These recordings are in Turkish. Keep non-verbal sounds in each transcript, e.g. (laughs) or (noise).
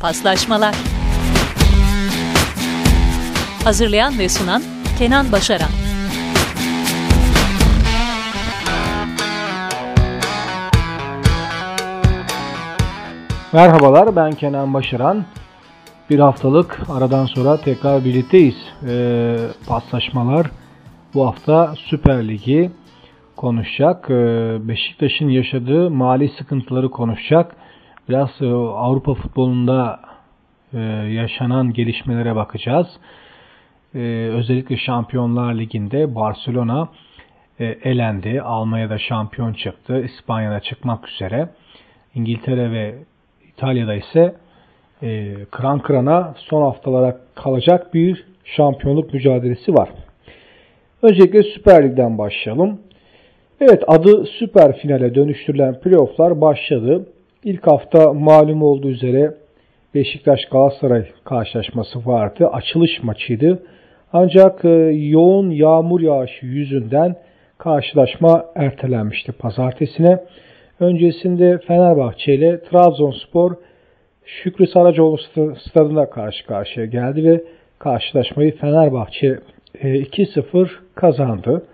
Paslaşmalar Hazırlayan ve sunan Kenan Başaran Merhabalar ben Kenan Başaran. Bir haftalık aradan sonra tekrar birlikteyiz. Ee, paslaşmalar bu hafta Süper Ligi konuşacak. Ee, Beşiktaş'ın yaşadığı mali sıkıntıları konuşacak. Biraz e, Avrupa futbolunda e, yaşanan gelişmelere bakacağız. E, özellikle Şampiyonlar Ligi'nde Barcelona e, elendi. Almanya'da şampiyon çıktı. İspanya'da çıkmak üzere. İngiltere ve İtalya'da ise e, kıran kırana son haftalara kalacak bir şampiyonluk mücadelesi var. Öncelikle Süper Lig'den başlayalım. Evet adı Süper Finale dönüştürülen playofflar başladı. İlk hafta malum olduğu üzere Beşiktaş Galatasaray karşılaşması vardı. Açılış maçıydı. Ancak e, yoğun yağmur yağışı yüzünden karşılaşma ertelenmişti pazartesine. Öncesinde Fenerbahçe ile Trabzonspor Şükrü Saracoğlu stadında karşı karşıya geldi ve karşılaşmayı Fenerbahçe 2-0 e, kazandı.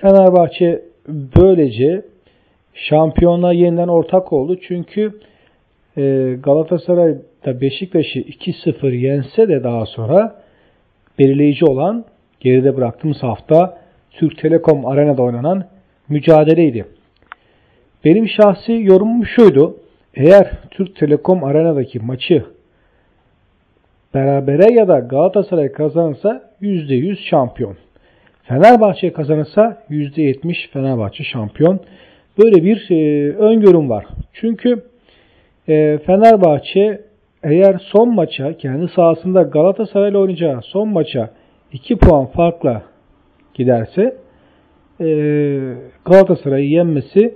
Fenerbahçe böylece şampiyonluğa yeniden ortak oldu. Çünkü e, Galatasaray da Beşiktaş'ı 2-0 yense de daha sonra belirleyici olan geride bıraktığımız hafta Türk Telekom Arena'da oynanan mücadeleydi. Benim şahsi yorumum şuydu. Eğer Türk Telekom Arena'daki maçı berabere ya da Galatasaray kazanırsa %100 şampiyon. Fenerbahçe kazanırsa %70 Fenerbahçe şampiyon. Böyle bir e, öngörüm var. Çünkü e, Fenerbahçe eğer son maça kendi sahasında Galatasaray ile oynayacağı son maça 2 puan farkla giderse e, Galatasaray'ı yenmesi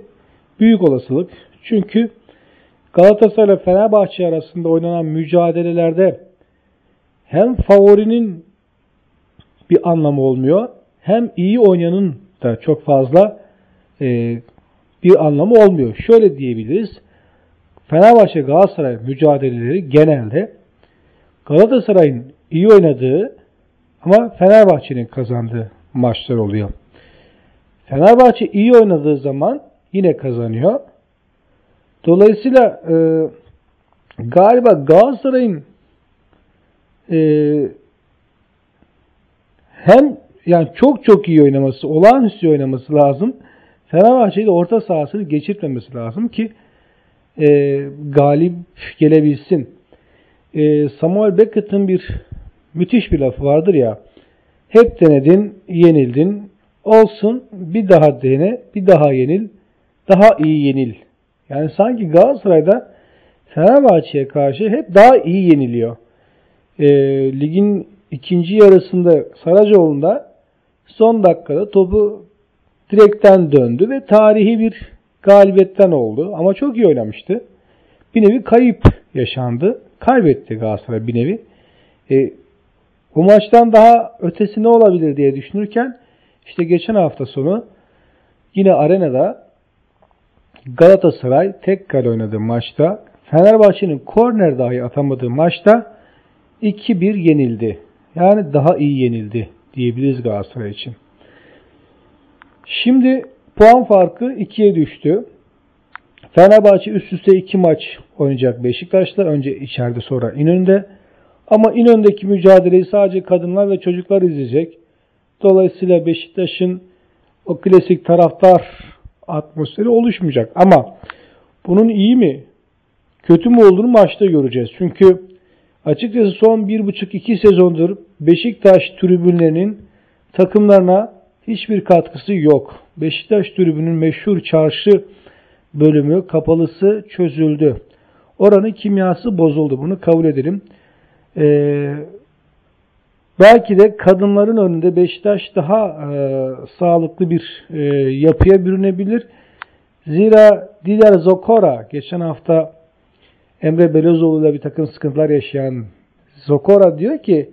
büyük olasılık. Çünkü Galatasaray ile Fenerbahçe arasında oynanan mücadelelerde hem favorinin bir anlamı olmuyor hem iyi oynayanın da çok fazla e, bir anlamı olmuyor. Şöyle diyebiliriz. Fenerbahçe Galatasaray mücadeleleri genelde Galatasaray'ın iyi oynadığı ama Fenerbahçe'nin kazandığı maçlar oluyor. Fenerbahçe iyi oynadığı zaman yine kazanıyor. Dolayısıyla e, galiba Galatasaray'ın e, hem yani çok çok iyi oynaması, olağanüstü oynaması lazım. Fenerbahçe'yi de orta sahasını geçirtmemesi lazım ki e, galip gelebilsin. E, Samuel Beckett'ın bir müthiş bir lafı vardır ya. Hep denedin, yenildin. Olsun bir daha dene, bir daha yenil, daha iyi yenil. Yani sanki Galatasaray'da Fenerbahçe'ye karşı hep daha iyi yeniliyor. E, ligin ikinci yarısında Saracoğlu'nda son dakikada topu direkten döndü ve tarihi bir galibiyetten oldu. Ama çok iyi oynamıştı. Bir nevi kayıp yaşandı. Kaybetti Galatasaray bir nevi. E, bu maçtan daha ötesi ne olabilir diye düşünürken işte geçen hafta sonu yine arenada Galatasaray tek kale oynadığı maçta Fenerbahçe'nin korner dahi atamadığı maçta 2-1 yenildi. Yani daha iyi yenildi diyebiliriz Galatasaray için. Şimdi puan farkı 2'ye düştü. Fenerbahçe üst üste 2 maç oynayacak Beşiktaş'la. Önce içeride sonra İnönü'nde. Ama İnönü'ndeki mücadeleyi sadece kadınlar ve çocuklar izleyecek. Dolayısıyla Beşiktaş'ın o klasik taraftar atmosferi oluşmayacak. Ama bunun iyi mi, kötü mü olduğunu maçta göreceğiz. Çünkü açıkçası son 1,5-2 sezondur Beşiktaş tribünlerinin takımlarına hiçbir katkısı yok. Beşiktaş tribünün meşhur çarşı bölümü kapalısı çözüldü. Oranın kimyası bozuldu. Bunu kabul edelim. Ee, belki de kadınların önünde Beşiktaş daha e, sağlıklı bir e, yapıya bürünebilir. Zira Diler Zokora geçen hafta Emre Belözoğlu ile bir takım sıkıntılar yaşayan Zokora diyor ki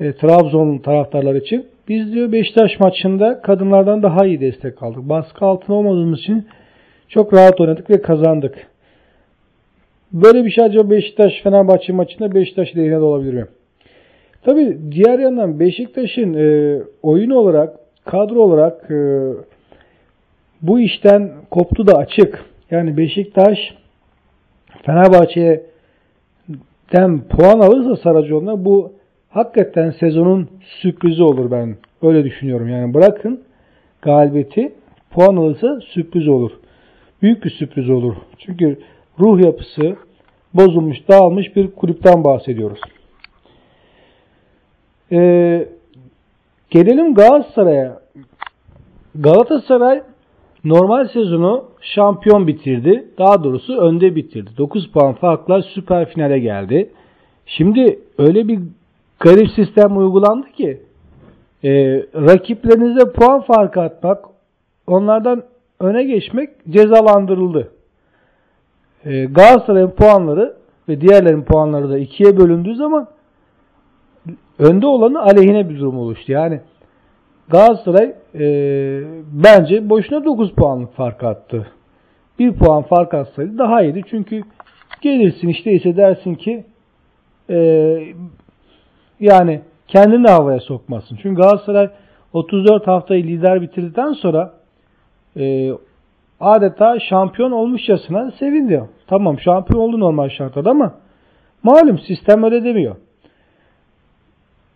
e, Trabzon taraftarlar için biz diyor Beşiktaş maçında kadınlardan daha iyi destek aldık. Baskı altında olmadığımız için çok rahat oynadık ve kazandık. Böyle bir şey acaba Beşiktaş Fenerbahçe maçında Beşiktaş lehine de olabilir mi? Tabi diğer yandan Beşiktaş'ın e, oyun olarak, kadro olarak e, bu işten koptu da açık. Yani Beşiktaş Fenerbahçe'den puan alırsa Saracoğlu'na bu hakikaten sezonun sürprizi olur ben öyle düşünüyorum. Yani bırakın galibiyeti puan alırsa sürpriz olur. Büyük bir sürpriz olur. Çünkü ruh yapısı bozulmuş, dağılmış bir kulüpten bahsediyoruz. Ee, gelelim Galatasaray'a. Galatasaray normal sezonu şampiyon bitirdi. Daha doğrusu önde bitirdi. 9 puan farkla süper finale geldi. Şimdi öyle bir garip sistem uygulandı ki e, rakiplerinize puan farkı atmak, onlardan öne geçmek cezalandırıldı. E, Galatasaray'ın puanları ve diğerlerin puanları da ikiye bölündüğü zaman önde olanı aleyhine bir durum oluştu. Yani Galatasaray e, bence boşuna 9 puanlık fark attı. 1 puan fark atsaydı daha iyiydi. Çünkü gelirsin işte ise dersin ki e, yani kendini havaya sokmasın. Çünkü Galatasaray 34 haftayı lider bitirdikten sonra e, adeta şampiyon olmuşçasına sevindi. Tamam şampiyon oldu normal şartlarda ama malum sistem öyle demiyor.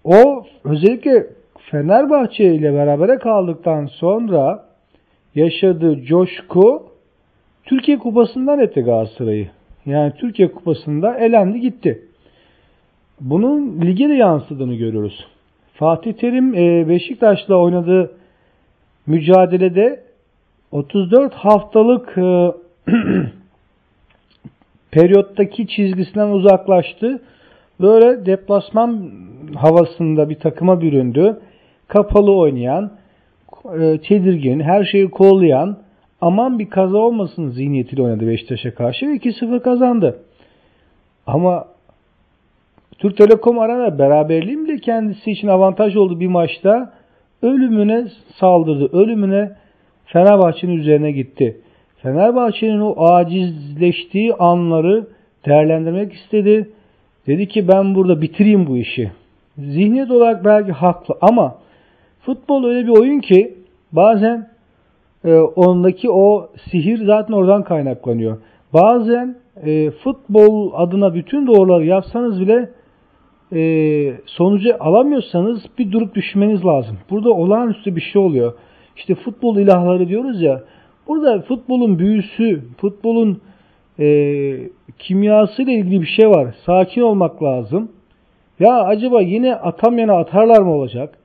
O özellikle Fenerbahçe ile berabere kaldıktan sonra yaşadığı coşku Türkiye Kupası'ndan etti Galatasaray'ı. Yani Türkiye Kupası'nda elendi gitti. Bunun lige de yansıdığını görüyoruz. Fatih Terim e, Beşiktaş'la oynadığı mücadelede 34 haftalık e, (clears throat) periyottaki çizgisinden uzaklaştı. Böyle deplasman havasında bir takıma büründü. Kapalı oynayan, e, tedirgin, her şeyi kollayan, aman bir kaza olmasın zihniyetiyle oynadı Beşiktaş'a karşı ve 2-0 kazandı. Ama Türk Telekom Arena beraberliğim bile kendisi için avantaj oldu bir maçta. Ölümüne saldırdı. Ölümüne Fenerbahçe'nin üzerine gitti. Fenerbahçe'nin o acizleştiği anları değerlendirmek istedi. Dedi ki ben burada bitireyim bu işi. Zihniyet olarak belki haklı ama futbol öyle bir oyun ki bazen e, ondaki o sihir zaten oradan kaynaklanıyor. Bazen e, futbol adına bütün doğruları yapsanız bile e, sonucu alamıyorsanız bir durup düşmeniz lazım. Burada olağanüstü bir şey oluyor. İşte futbol ilahları diyoruz ya. Burada futbolun büyüsü, futbolun e, kimyası ile ilgili bir şey var. Sakin olmak lazım. Ya acaba yine atam yana atarlar mı olacak?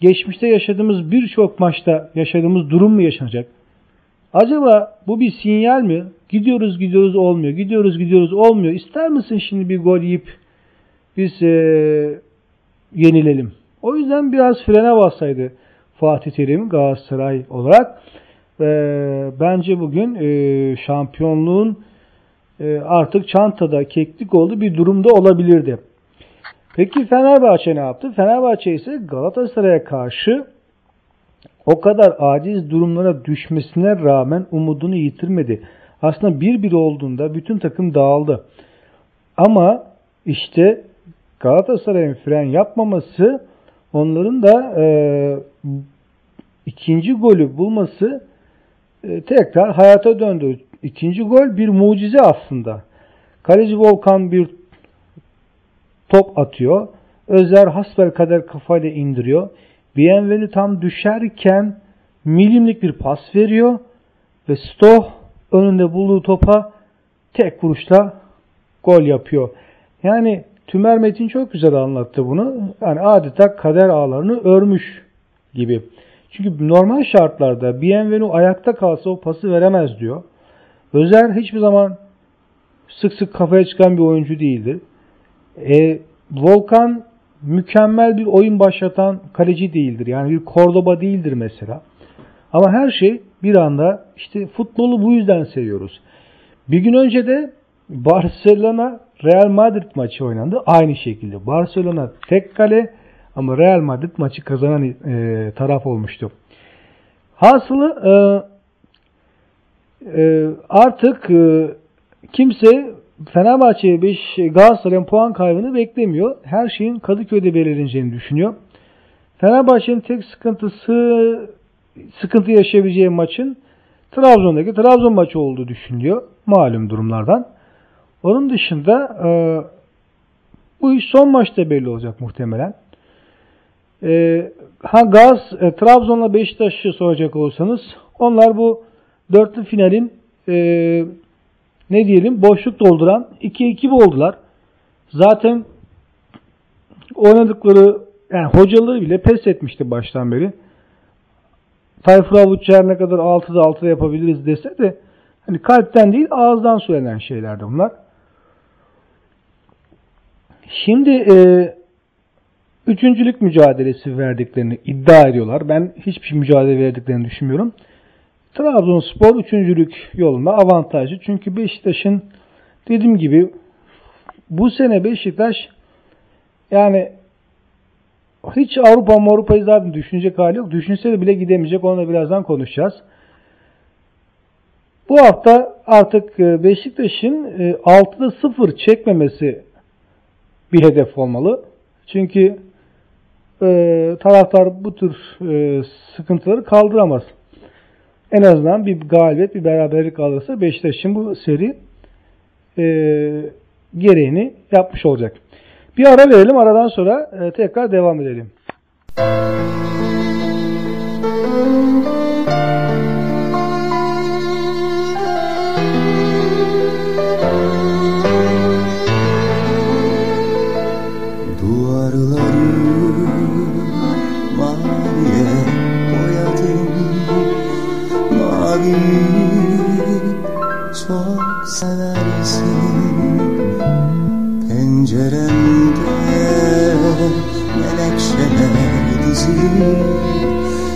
Geçmişte yaşadığımız birçok maçta yaşadığımız durum mu yaşanacak? Acaba bu bir sinyal mi? Gidiyoruz gidiyoruz olmuyor. Gidiyoruz gidiyoruz olmuyor. İster misin şimdi bir gol yiyip biz e, yenilelim? O yüzden biraz frene bassaydı Fatih Terim Galatasaray olarak. E, bence bugün e, şampiyonluğun e, artık çantada keklik oldu bir durumda olabilirdi. Peki Fenerbahçe ne yaptı? Fenerbahçe ise Galatasaray'a karşı o kadar aciz durumlara düşmesine rağmen umudunu yitirmedi. Aslında bir bir olduğunda bütün takım dağıldı. Ama işte Galatasaray'ın fren yapmaması onların da e, ikinci golü bulması e, tekrar hayata döndü. İkinci gol bir mucize aslında. Kaleci Volkan bir top atıyor. Özer hasbel kader kafayla indiriyor. Bienvenu tam düşerken milimlik bir pas veriyor ve Stoh önünde bulduğu topa tek vuruşla gol yapıyor. Yani Tümer Metin çok güzel anlattı bunu. Yani adeta kader ağlarını örmüş gibi. Çünkü normal şartlarda Bienvenu ayakta kalsa o pası veremez diyor. Özer hiçbir zaman sık sık kafaya çıkan bir oyuncu değildir. E, Volkan mükemmel bir oyun başlatan kaleci değildir. Yani bir Cordoba değildir mesela. Ama her şey bir anda işte futbolu bu yüzden seviyoruz. Bir gün önce de Barcelona Real Madrid maçı oynandı. Aynı şekilde Barcelona tek kale ama Real Madrid maçı kazanan e, taraf olmuştu. Hasılı e, e, artık e, kimse Fenerbahçe 5 Galatasaray'ın puan kaybını beklemiyor. Her şeyin Kadıköy'de belirleneceğini düşünüyor. Fenerbahçe'nin tek sıkıntısı sıkıntı yaşayabileceği maçın Trabzon'daki Trabzon maçı olduğu düşünülüyor. Malum durumlardan. Onun dışında e, bu iş son maçta belli olacak muhtemelen. E, ha Gaz, e, Trabzon'la Beşiktaş'ı soracak olursanız onlar bu dörtlü finalin e, ne diyelim boşluk dolduran 2-2 oldular. Zaten oynadıkları yani hocaları bile pes etmişti baştan beri. Tayfur Avuç ne kadar 6'da 6'da yapabiliriz dese de hani kalpten değil ağızdan söylenen şeylerdi bunlar. Şimdi e, üçüncülük mücadelesi verdiklerini iddia ediyorlar. Ben hiçbir mücadele verdiklerini düşünmüyorum. Trabzonspor üçüncülük yolunda avantajlı. Çünkü Beşiktaş'ın dediğim gibi bu sene Beşiktaş yani hiç Avrupa Avrupa'yı zaten düşünecek hali yok. Düşünse de bile gidemeyecek. Onu da birazdan konuşacağız. Bu hafta artık e, Beşiktaş'ın 6'da e, 0 çekmemesi bir hedef olmalı. Çünkü e, taraftar bu tür e, sıkıntıları kaldıramaz. En azından bir galibiyet, bir beraberlik alırsa Beşiktaş'ın bu seri e, gereğini yapmış olacak. Bir ara verelim. Aradan sonra e, tekrar devam edelim.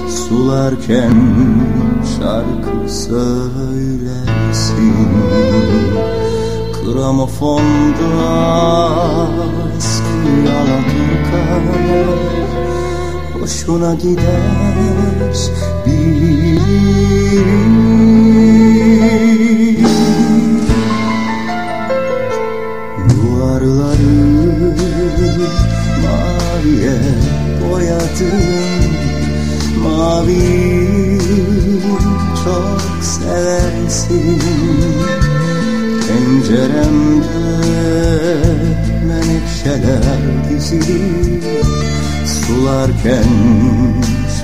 Sularken şarkı söylersin. Gramofonda eski Alaturka Hoşuna gider bir boyadım mavi çok seversin. Penceremde menekşeler dizili Sularken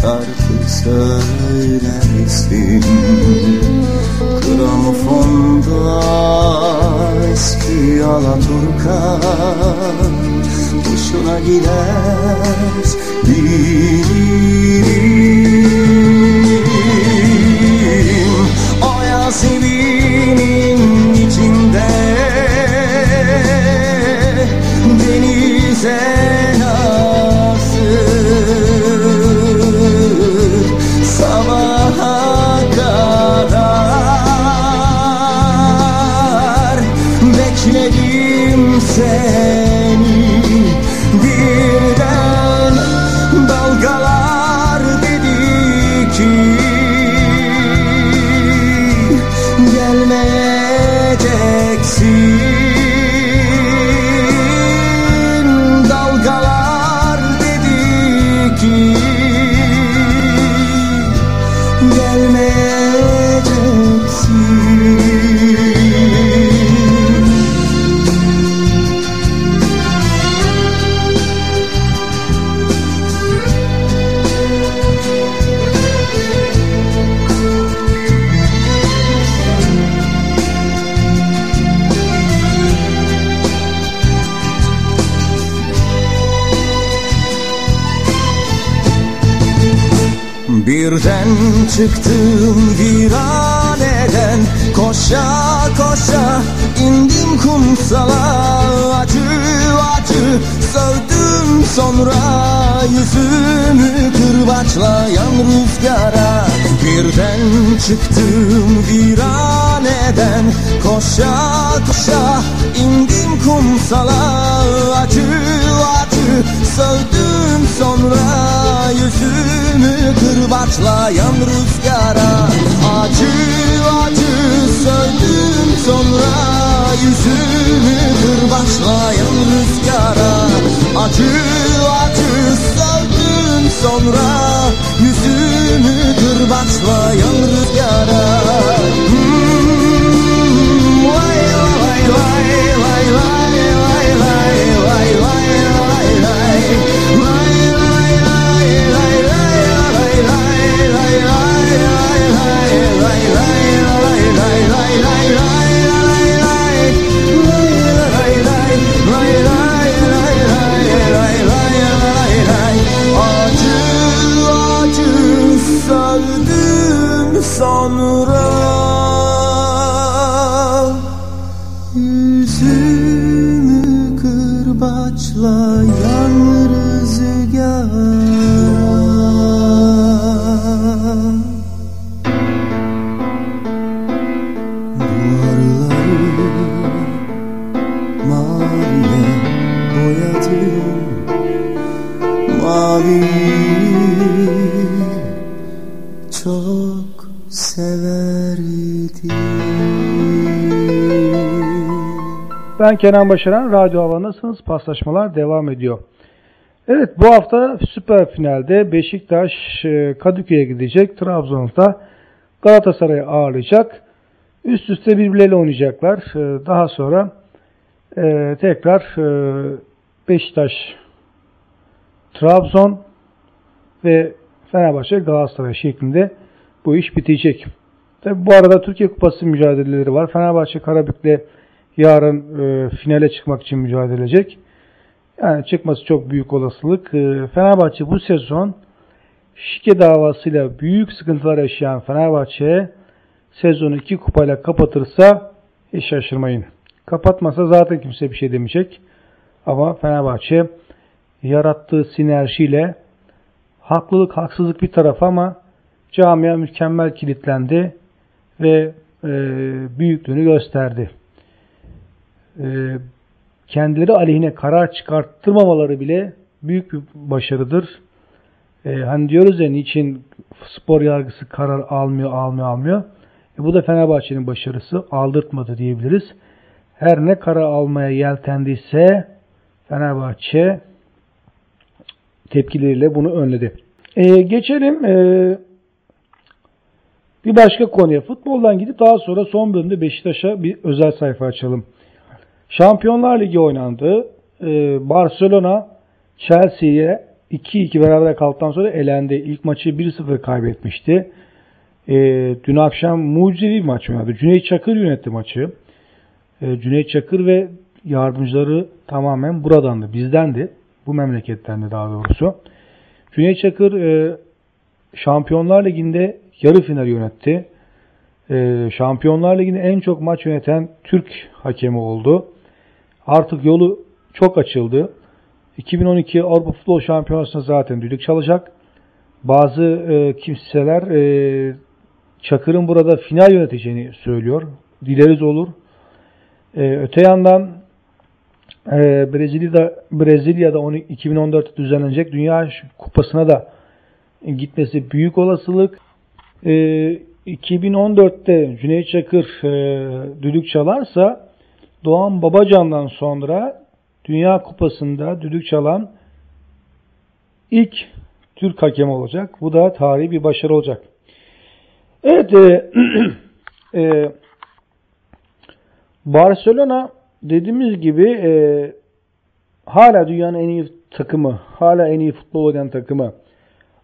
şarkı söylersin. Gramofonda eski Alaturka Hoşuna gider bilirim O Yasemin'in içinde denize Koşa koşa indim kumsala. Acı acı sövdüm sonra Yüzümü kırbaçlayan rüzgara. Birden çıktım viraneden Koşa koşa indim kumsala. Acı acı sövdüm sonra Yüzümü kırbaçlayan rüzgara. Acı acı sövdüm sonra Yüzümü kırbaçlayan rüzgara. Acı acı savdın sonra Yüzümü kırbaçlayan rüzgara Kenan Başaran, Radyo Havan'dasınız. Paslaşmalar devam ediyor. Evet bu hafta süper finalde Beşiktaş e, Kadıköy'e gidecek. Trabzon'da Galatasaray'ı ağırlayacak. Üst üste birbirleriyle oynayacaklar. E, Daha sonra e, tekrar Beşiktaş Trabzon ve Fenerbahçe Galatasaray şeklinde bu iş bitecek. Tabi bu arada Türkiye Kupası mücadeleleri var. Fenerbahçe Karabük'le yarın e, finale çıkmak için mücadele edecek. Yani çıkması çok büyük olasılık. E, Fenerbahçe bu sezon şike davasıyla büyük sıkıntılar yaşayan Fenerbahçe sezonu iki kupayla kapatırsa hiç şaşırmayın. Kapatmasa zaten kimse bir şey demeyecek. Ama Fenerbahçe yarattığı sinerjiyle haklılık haksızlık bir taraf ama camia mükemmel kilitlendi ve e, büyüklüğünü gösterdi. E, kendileri aleyhine karar çıkarttırmamaları bile büyük bir başarıdır. E, hani diyoruz ya niçin spor yargısı karar almıyor, almıyor, almıyor. E, bu da Fenerbahçe'nin başarısı. Aldırtmadı diyebiliriz. Her ne karar almaya yeltendiyse Fenerbahçe tepkileriyle bunu önledi. E, geçelim e, bir başka konuya. Futboldan gidip daha sonra son bölümde Beşiktaş'a bir özel sayfa açalım. Şampiyonlar Ligi oynandı. E, Barcelona Chelsea'ye 2-2 beraber kaldıktan sonra elendi. İlk maçı 1-0 kaybetmişti. E, dün akşam mucizevi bir maç oynadı. Cüneyt Çakır yönetti maçı. E, Cüneyt Çakır ve yardımcıları tamamen buradandı. Bizdendi. Bu memlekettendi daha doğrusu. Cüneyt Çakır e, Şampiyonlar Ligi'nde yarı final yönetti. Şampiyonlar Ligi'nde en çok maç yöneten Türk hakemi oldu. Artık yolu çok açıldı. 2012 Avrupa Futbol Şampiyonası'nda zaten düdük çalacak. Bazı e, kimseler e, Çakır'ın burada final yöneteceğini söylüyor. Dileriz olur. E, öte yandan e, Brezilya'da Brezilya'da 2014'te düzenlenecek Dünya Kupası'na da gitmesi büyük olasılık. E, 2014'te Cüneyt Çakır e, düdük çalarsa Doğan Babacan'dan sonra Dünya Kupası'nda düdük çalan ilk Türk hakem olacak. Bu da tarihi bir başarı olacak. Evet, e, (clears throat) e, Barcelona dediğimiz gibi e, hala dünyanın en iyi takımı, hala en iyi futbol oynayan takımı.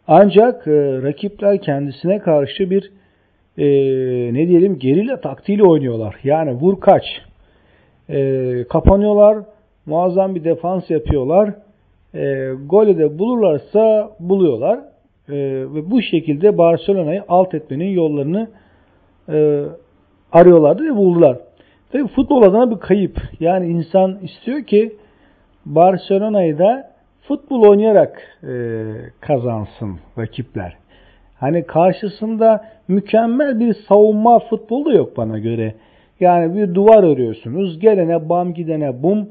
Ancak e, rakipler kendisine karşı bir e, ne diyelim gerilla taktiğiyle oynuyorlar. Yani vur kaç. E, kapanıyorlar, muazzam bir defans yapıyorlar. E, golü de bulurlarsa buluyorlar. E, ve bu şekilde Barcelona'yı alt etmenin yollarını e, arıyorlardı ve buldular. Tabii futbol adına bir kayıp. Yani insan istiyor ki Barcelona'yı da futbol oynayarak e, kazansın rakipler. Hani karşısında mükemmel bir savunma futbolu da yok bana göre. Yani bir duvar örüyorsunuz. Gelene bam gidene bum.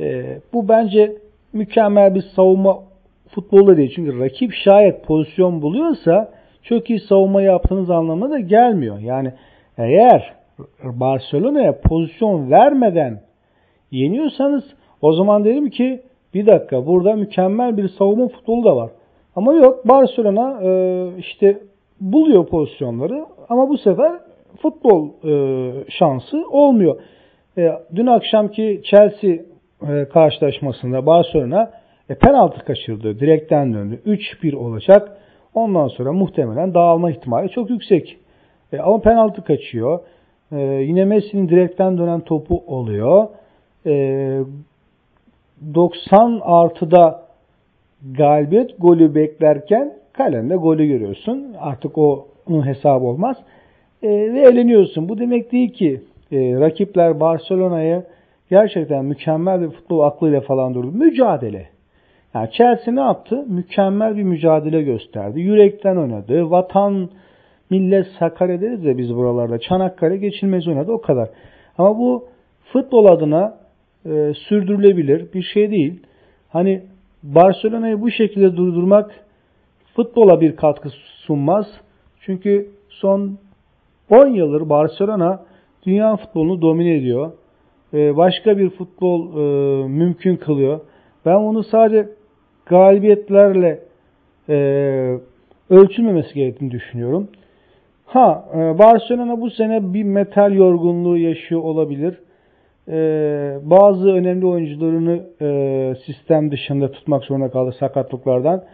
E, bu bence mükemmel bir savunma futbolu değil. Çünkü rakip şayet pozisyon buluyorsa çok iyi savunma yaptığınız anlamına da gelmiyor. Yani eğer Barcelona'ya pozisyon vermeden yeniyorsanız o zaman derim ki bir dakika burada mükemmel bir savunma futbolu da var. Ama yok Barcelona e, işte buluyor pozisyonları ama bu sefer futbol e, şansı olmuyor. E, dün akşamki Chelsea e, karşılaşmasında Barcelona e, penaltı kaçırdı. Direkten döndü. 3-1 olacak. Ondan sonra muhtemelen dağılma ihtimali çok yüksek. E, ama penaltı kaçıyor. E, yine Messi'nin direkten dönen topu oluyor. E, 90 artıda galibiyet golü beklerken kalende golü görüyorsun. Artık o onun hesabı olmaz. E, ve eğleniyorsun. Bu demek değil ki e, rakipler Barcelona'ya gerçekten mükemmel bir futbol aklıyla falan durdu. Mücadele. Yani Chelsea ne yaptı? Mükemmel bir mücadele gösterdi. Yürekten oynadı. Vatan, millet Sakarya deriz ya biz buralarda. Çanakkale geçilmez oynadı o kadar. Ama bu futbol adına e, sürdürülebilir bir şey değil. Hani Barcelona'yı bu şekilde durdurmak futbola bir katkı sunmaz. Çünkü son 10 yıldır Barcelona dünya futbolunu domine ediyor. E, başka bir futbol e, mümkün kılıyor. Ben bunu sadece galibiyetlerle e, ölçülmemesi gerektiğini düşünüyorum. Ha e, Barcelona bu sene bir metal yorgunluğu yaşıyor olabilir. Bazı önemli oyuncularını sistem dışında tutmak zorunda kaldı sakatlıklardan.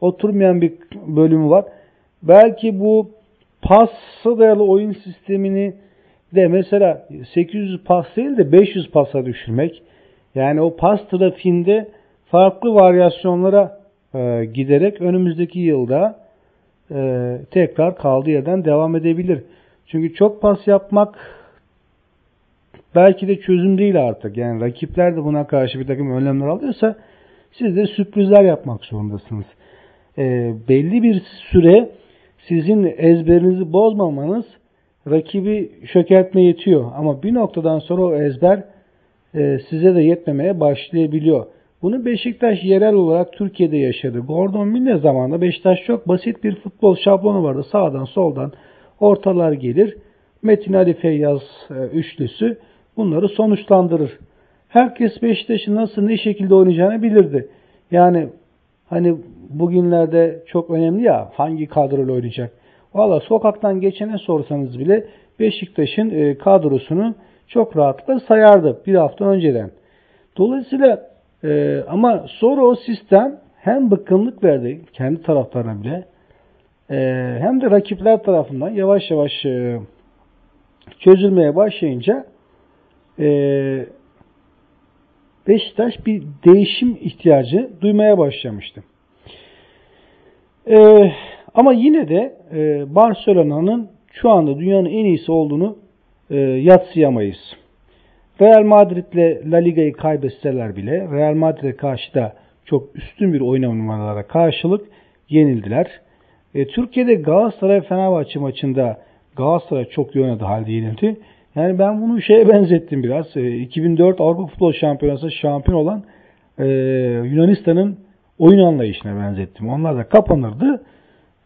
Oturmayan bir bölümü var. Belki bu passa dayalı oyun sistemini de mesela 800 pas değil de 500 pasa düşürmek. Yani o pas trafiğinde farklı varyasyonlara e, giderek önümüzdeki yılda e, tekrar kaldığı yerden devam edebilir. Çünkü çok pas yapmak belki de çözüm değil artık. Yani rakipler de buna karşı bir takım önlemler alıyorsa siz de sürprizler yapmak zorundasınız. E, belli bir süre sizin ezberinizi bozmamanız rakibi çökertme yetiyor. Ama bir noktadan sonra o ezber e, size de yetmemeye başlayabiliyor. Bunu Beşiktaş yerel olarak Türkiye'de yaşadı. Gordon Mille zamanında Beşiktaş çok basit bir futbol şablonu vardı. Sağdan soldan ortalar gelir. Metin Ali Feyyaz e, üçlüsü bunları sonuçlandırır. Herkes Beşiktaş'ın nasıl ne şekilde oynayacağını bilirdi. Yani hani bugünlerde çok önemli ya hangi kadroyla oynayacak. Valla sokaktan geçene sorsanız bile Beşiktaş'ın e, kadrosunu çok rahatlıkla sayardı bir hafta önceden. Dolayısıyla e, ama sonra o sistem hem bıkkınlık verdi kendi taraftarına bile e, hem de rakipler tarafından yavaş yavaş çözülmeye başlayınca e, Beşiktaş bir değişim ihtiyacı duymaya başlamıştı. E, ama yine de e, Barcelona'nın şu anda dünyanın en iyisi olduğunu e, yatsıyamayız. Real Madrid'le La Liga'yı kaybetseler bile Real Madrid'e karşı da çok üstün bir oynamalara karşılık yenildiler. E, Türkiye'de Galatasaray Fenerbahçe maçında Galatasaray çok iyi halde yenildi. Yani ben bunu şeye benzettim biraz. E, 2004 Avrupa Futbol Şampiyonası şampiyon olan e, Yunanistan'ın oyun anlayışına benzettim. Onlar da kapanırdı.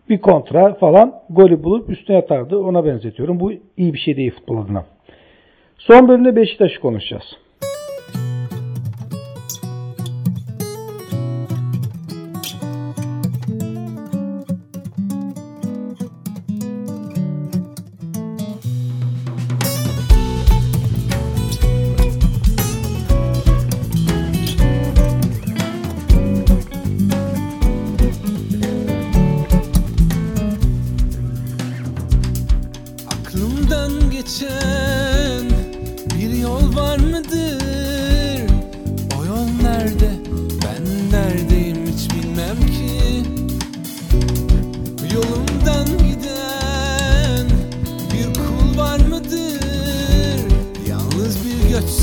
Bir kontra falan golü bulup üstüne atardı. Ona benzetiyorum. Bu iyi bir şey değil futbol adına. Son bölümde Beşiktaş'ı konuşacağız.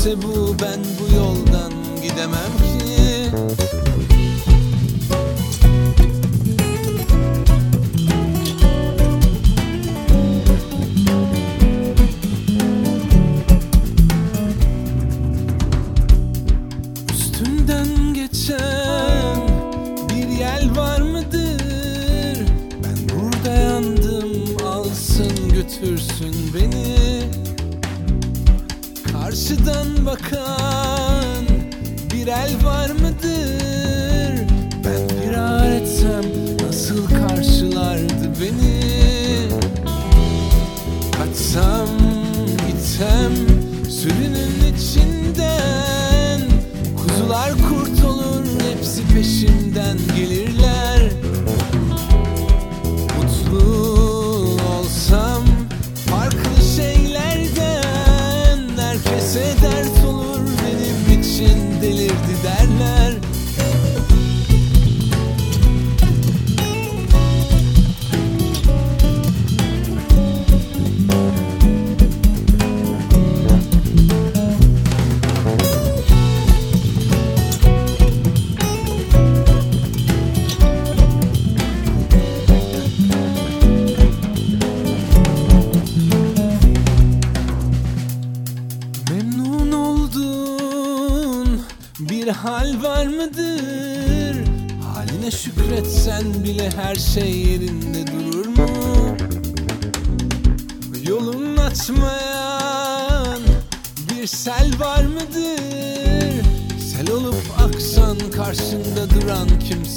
Göçse bu ben bu yoldan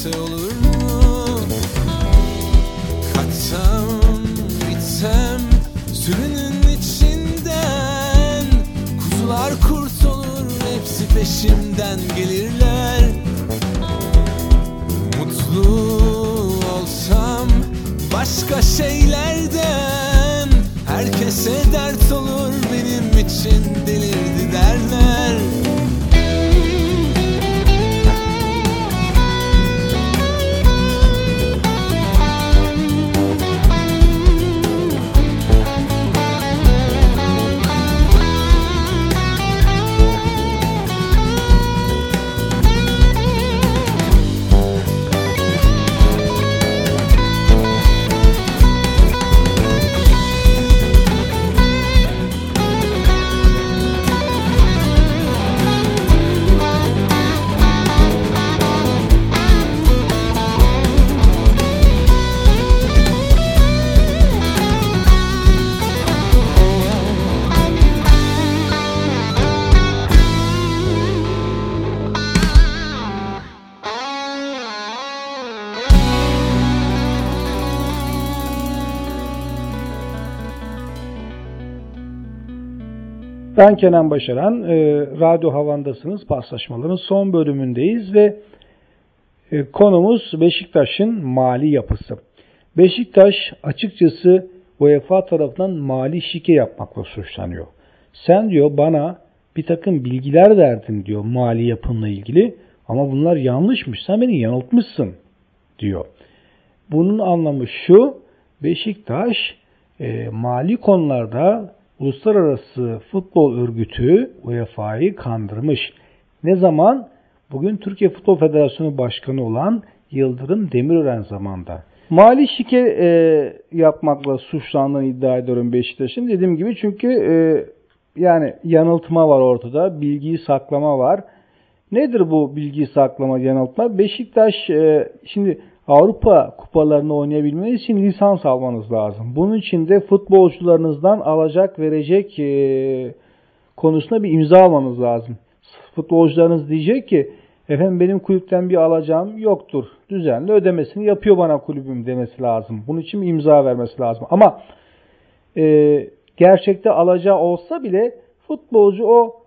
kimse olur mu? Kaçsam gitsem sürünün içinden. Kuzular kurt olur hepsi peşimden gelirler. Mutlu olsam başka şeylerden. Herkese Ben Kenan Başaran, e, Radyo Havan'dasınız. Paslaşmaların son bölümündeyiz ve e, konumuz Beşiktaş'ın mali yapısı. Beşiktaş açıkçası UEFA tarafından mali şike yapmakla suçlanıyor. Sen diyor bana bir takım bilgiler verdin diyor mali yapımla ilgili ama bunlar yanlışmış sen beni yanıltmışsın diyor. Bunun anlamı şu Beşiktaş e, mali konularda Uluslararası Futbol Örgütü UEFA'yı kandırmış. Ne zaman? Bugün Türkiye Futbol Federasyonu Başkanı olan Yıldırım Demirören zamanda. Mali şike e, yapmakla suçlandığını iddia ediyorum Beşiktaş'ın. Dediğim gibi çünkü e, yani yanıltma var ortada, bilgiyi saklama var. Nedir bu bilgiyi saklama, yanıltma? Beşiktaş e, şimdi Avrupa kupalarını oynayabilmeniz için lisans almanız lazım. Bunun için de futbolcularınızdan alacak verecek e, konusunda bir imza almanız lazım. Futbolcularınız diyecek ki efendim benim kulüpten bir alacağım yoktur. Düzenli ödemesini yapıyor bana kulübüm demesi lazım. Bunun için imza vermesi lazım. Ama e, gerçekte alacağı olsa bile futbolcu o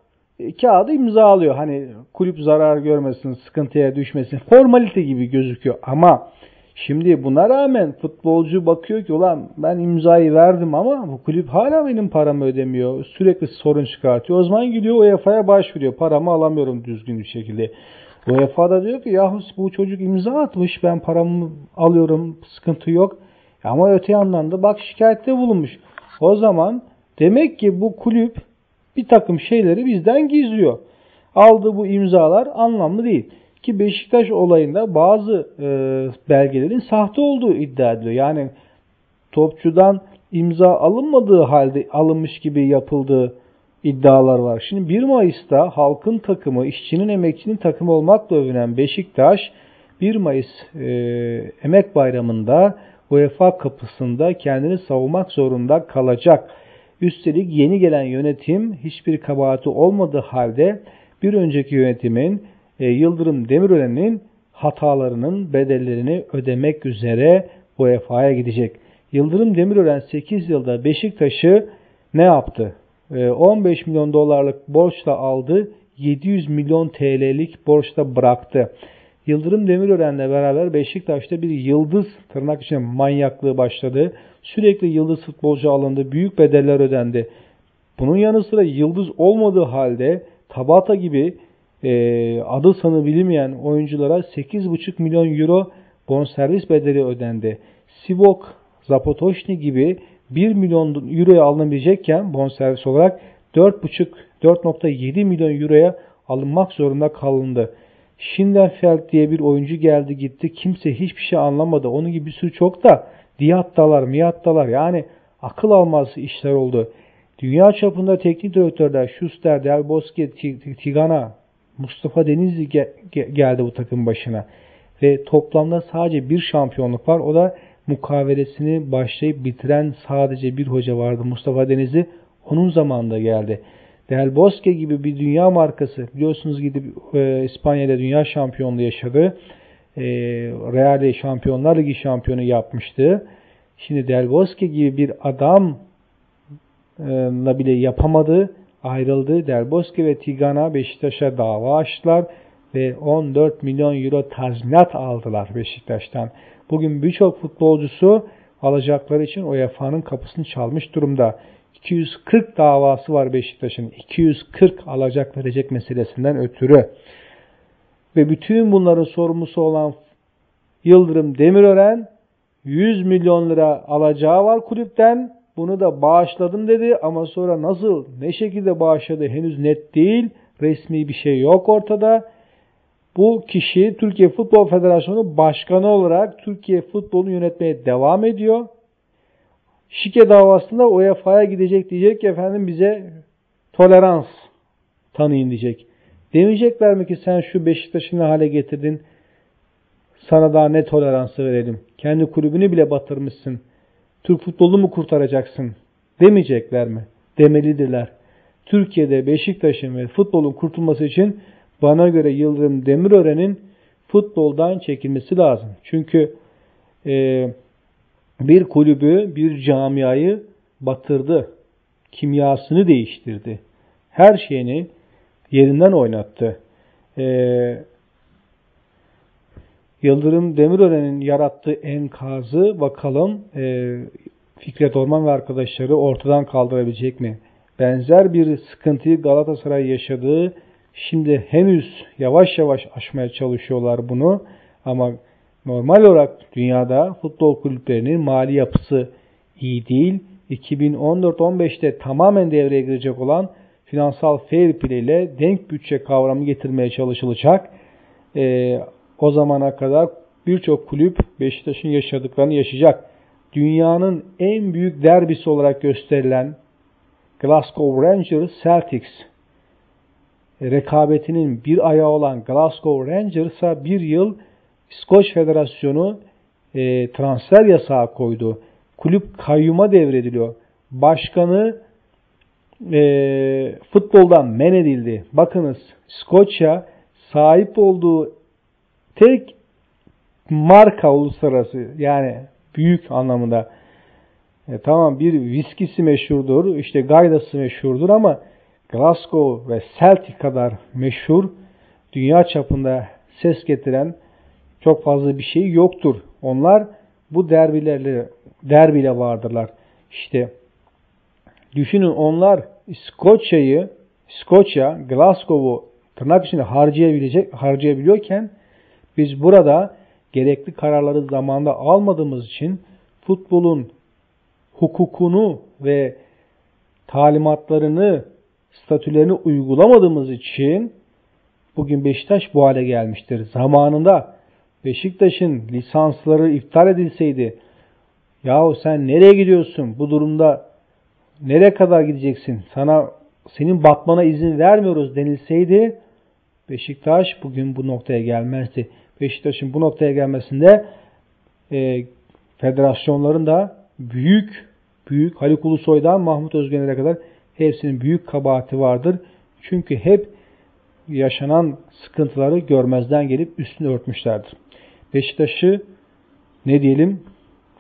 kağıdı imzalıyor. Hani kulüp zarar görmesin, sıkıntıya düşmesin. (laughs) Formalite gibi gözüküyor ama şimdi buna rağmen futbolcu bakıyor ki ulan ben imzayı verdim ama bu kulüp hala benim paramı ödemiyor. Sürekli sorun çıkartıyor. O zaman gidiyor UEFA'ya başvuruyor. Paramı alamıyorum düzgün bir şekilde. UEFA da diyor ki yahu bu çocuk imza atmış ben paramı alıyorum sıkıntı yok. Ama öte yandan da bak şikayette bulunmuş. O zaman demek ki bu kulüp bir takım şeyleri bizden gizliyor. Aldığı bu imzalar anlamlı değil. Ki Beşiktaş olayında bazı e, belgelerin sahte olduğu iddia ediliyor. Yani topçudan imza alınmadığı halde alınmış gibi yapıldığı iddialar var. Şimdi 1 Mayıs'ta halkın takımı, işçinin, emekçinin takımı olmakla övünen Beşiktaş 1 Mayıs e, Emek Bayramı'nda UEFA kapısında kendini savunmak zorunda kalacak. Üstelik yeni gelen yönetim hiçbir kabahati olmadığı halde bir önceki yönetimin e, Yıldırım Demirören'in hatalarının bedellerini ödemek üzere UEFA'ya gidecek. Yıldırım Demirören 8 yılda Beşiktaş'ı ne yaptı? E, 15 milyon dolarlık borçla aldı, 700 milyon TL'lik borçla bıraktı. Yıldırım Demirören'le beraber Beşiktaş'ta bir yıldız tırnak içinde manyaklığı başladı. Sürekli yıldız futbolcu alındı, büyük bedeller ödendi. Bunun yanı sıra yıldız olmadığı halde Tabata gibi e, adı sanı bilinmeyen oyunculara 8,5 milyon euro bonservis bedeli ödendi. Sivok, Zapotoşni gibi 1 milyon euroya alınabilecekken bonservis olarak 4,5 4.7 milyon euroya alınmak zorunda kalındı. Schindenfeld diye bir oyuncu geldi gitti. Kimse hiçbir şey anlamadı. Onun gibi bir sürü çok da Diattalar, Miattalar yani akıl almaz işler oldu. Dünya çapında teknik direktörler Schuster, Del Bosque, Tigana, Mustafa Denizli geldi bu takım başına. Ve toplamda sadece bir şampiyonluk var. O da mukavelesini başlayıp bitiren sadece bir hoca vardı. Mustafa Denizli onun zamanında geldi. Del Bosque gibi bir dünya markası biliyorsunuz gidip e, İspanya'da dünya şampiyonluğu yaşadı. E, Real'e Şampiyonlar Ligi şampiyonu yapmıştı. Şimdi Del Bosque gibi bir adamla bile yapamadı. Ayrıldı. Del Bosque ve Tigana Beşiktaş'a dava açtılar ve 14 milyon euro tazminat aldılar Beşiktaş'tan. Bugün birçok futbolcusu alacakları için UEFA'nın kapısını çalmış durumda. 240 davası var Beşiktaş'ın. 240 alacak verecek meselesinden ötürü. Ve bütün bunların sorumlusu olan Yıldırım Demirören 100 milyon lira alacağı var kulüpten. Bunu da bağışladım dedi ama sonra nasıl, ne şekilde bağışladı henüz net değil. Resmi bir şey yok ortada. Bu kişi Türkiye Futbol Federasyonu Başkanı olarak Türkiye futbolunu yönetmeye devam ediyor. Şike davasında UEFA'ya gidecek diyecek ki efendim bize tolerans tanıyın diyecek. Demeyecekler mi ki sen şu Beşiktaş'ı ne hale getirdin? Sana daha ne toleransı verelim? Kendi kulübünü bile batırmışsın. Türk futbolunu mu kurtaracaksın? Demeyecekler mi? Demelidirler. Türkiye'de Beşiktaş'ın ve futbolun kurtulması için bana göre Yıldırım Demirören'in futboldan çekilmesi lazım. Çünkü e, bir kulübü, bir camiayı batırdı. Kimyasını değiştirdi. Her şeyini yerinden oynattı. Ee, Yıldırım Demirören'in yarattığı enkazı bakalım e, Fikret Orman ve arkadaşları ortadan kaldırabilecek mi? Benzer bir sıkıntıyı Galatasaray yaşadığı şimdi henüz yavaş yavaş aşmaya çalışıyorlar bunu ama normal olarak dünyada futbol kulüplerinin mali yapısı iyi değil. 2014-15'te tamamen devreye girecek olan finansal fair play ile denk bütçe kavramı getirmeye çalışılacak. Ee, o zamana kadar birçok kulüp Beşiktaş'ın yaşadıklarını yaşayacak. Dünyanın en büyük derbisi olarak gösterilen Glasgow Rangers Celtics rekabetinin bir ayağı olan Glasgow Rangers'a bir yıl İskoç Federasyonu e, transfer yasağı koydu. Kulüp kayyuma devrediliyor. Başkanı e, futboldan men edildi. Bakınız Skoçya sahip olduğu tek marka uluslararası yani büyük anlamında e, tamam bir viskisi meşhurdur, işte gaydası meşhurdur ama Glasgow ve Celtic kadar meşhur dünya çapında ses getiren çok fazla bir şey yoktur. Onlar bu derbilerle derbiyle vardırlar. İşte düşünün onlar İskoçya'yı İskoçya Glasgow'u tırnak içinde harcayabilecek harcayabiliyorken biz burada gerekli kararları zamanda almadığımız için futbolun hukukunu ve talimatlarını, statülerini uygulamadığımız için bugün Beşiktaş bu hale gelmiştir. Zamanında Beşiktaş'ın lisansları iptal edilseydi yahu sen nereye gidiyorsun? Bu durumda nereye kadar gideceksin? Sana senin batmana izin vermiyoruz denilseydi Beşiktaş bugün bu noktaya gelmezdi. Beşiktaş'ın bu noktaya gelmesinde e, federasyonların da büyük büyük. Haluk Ulusoy'dan Mahmut Özgener'e kadar hepsinin büyük kabahati vardır. Çünkü hep yaşanan sıkıntıları görmezden gelip üstünü örtmüşlerdir. Beşiktaş'ı ne diyelim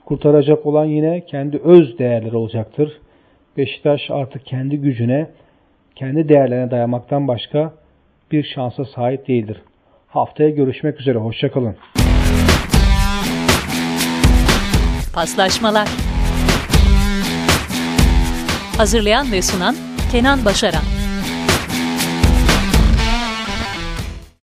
kurtaracak olan yine kendi öz değerleri olacaktır. Beşiktaş artık kendi gücüne, kendi değerlerine dayamaktan başka bir şansa sahip değildir. Haftaya görüşmek üzere. Hoşçakalın. Paslaşmalar Hazırlayan ve sunan Kenan Başaran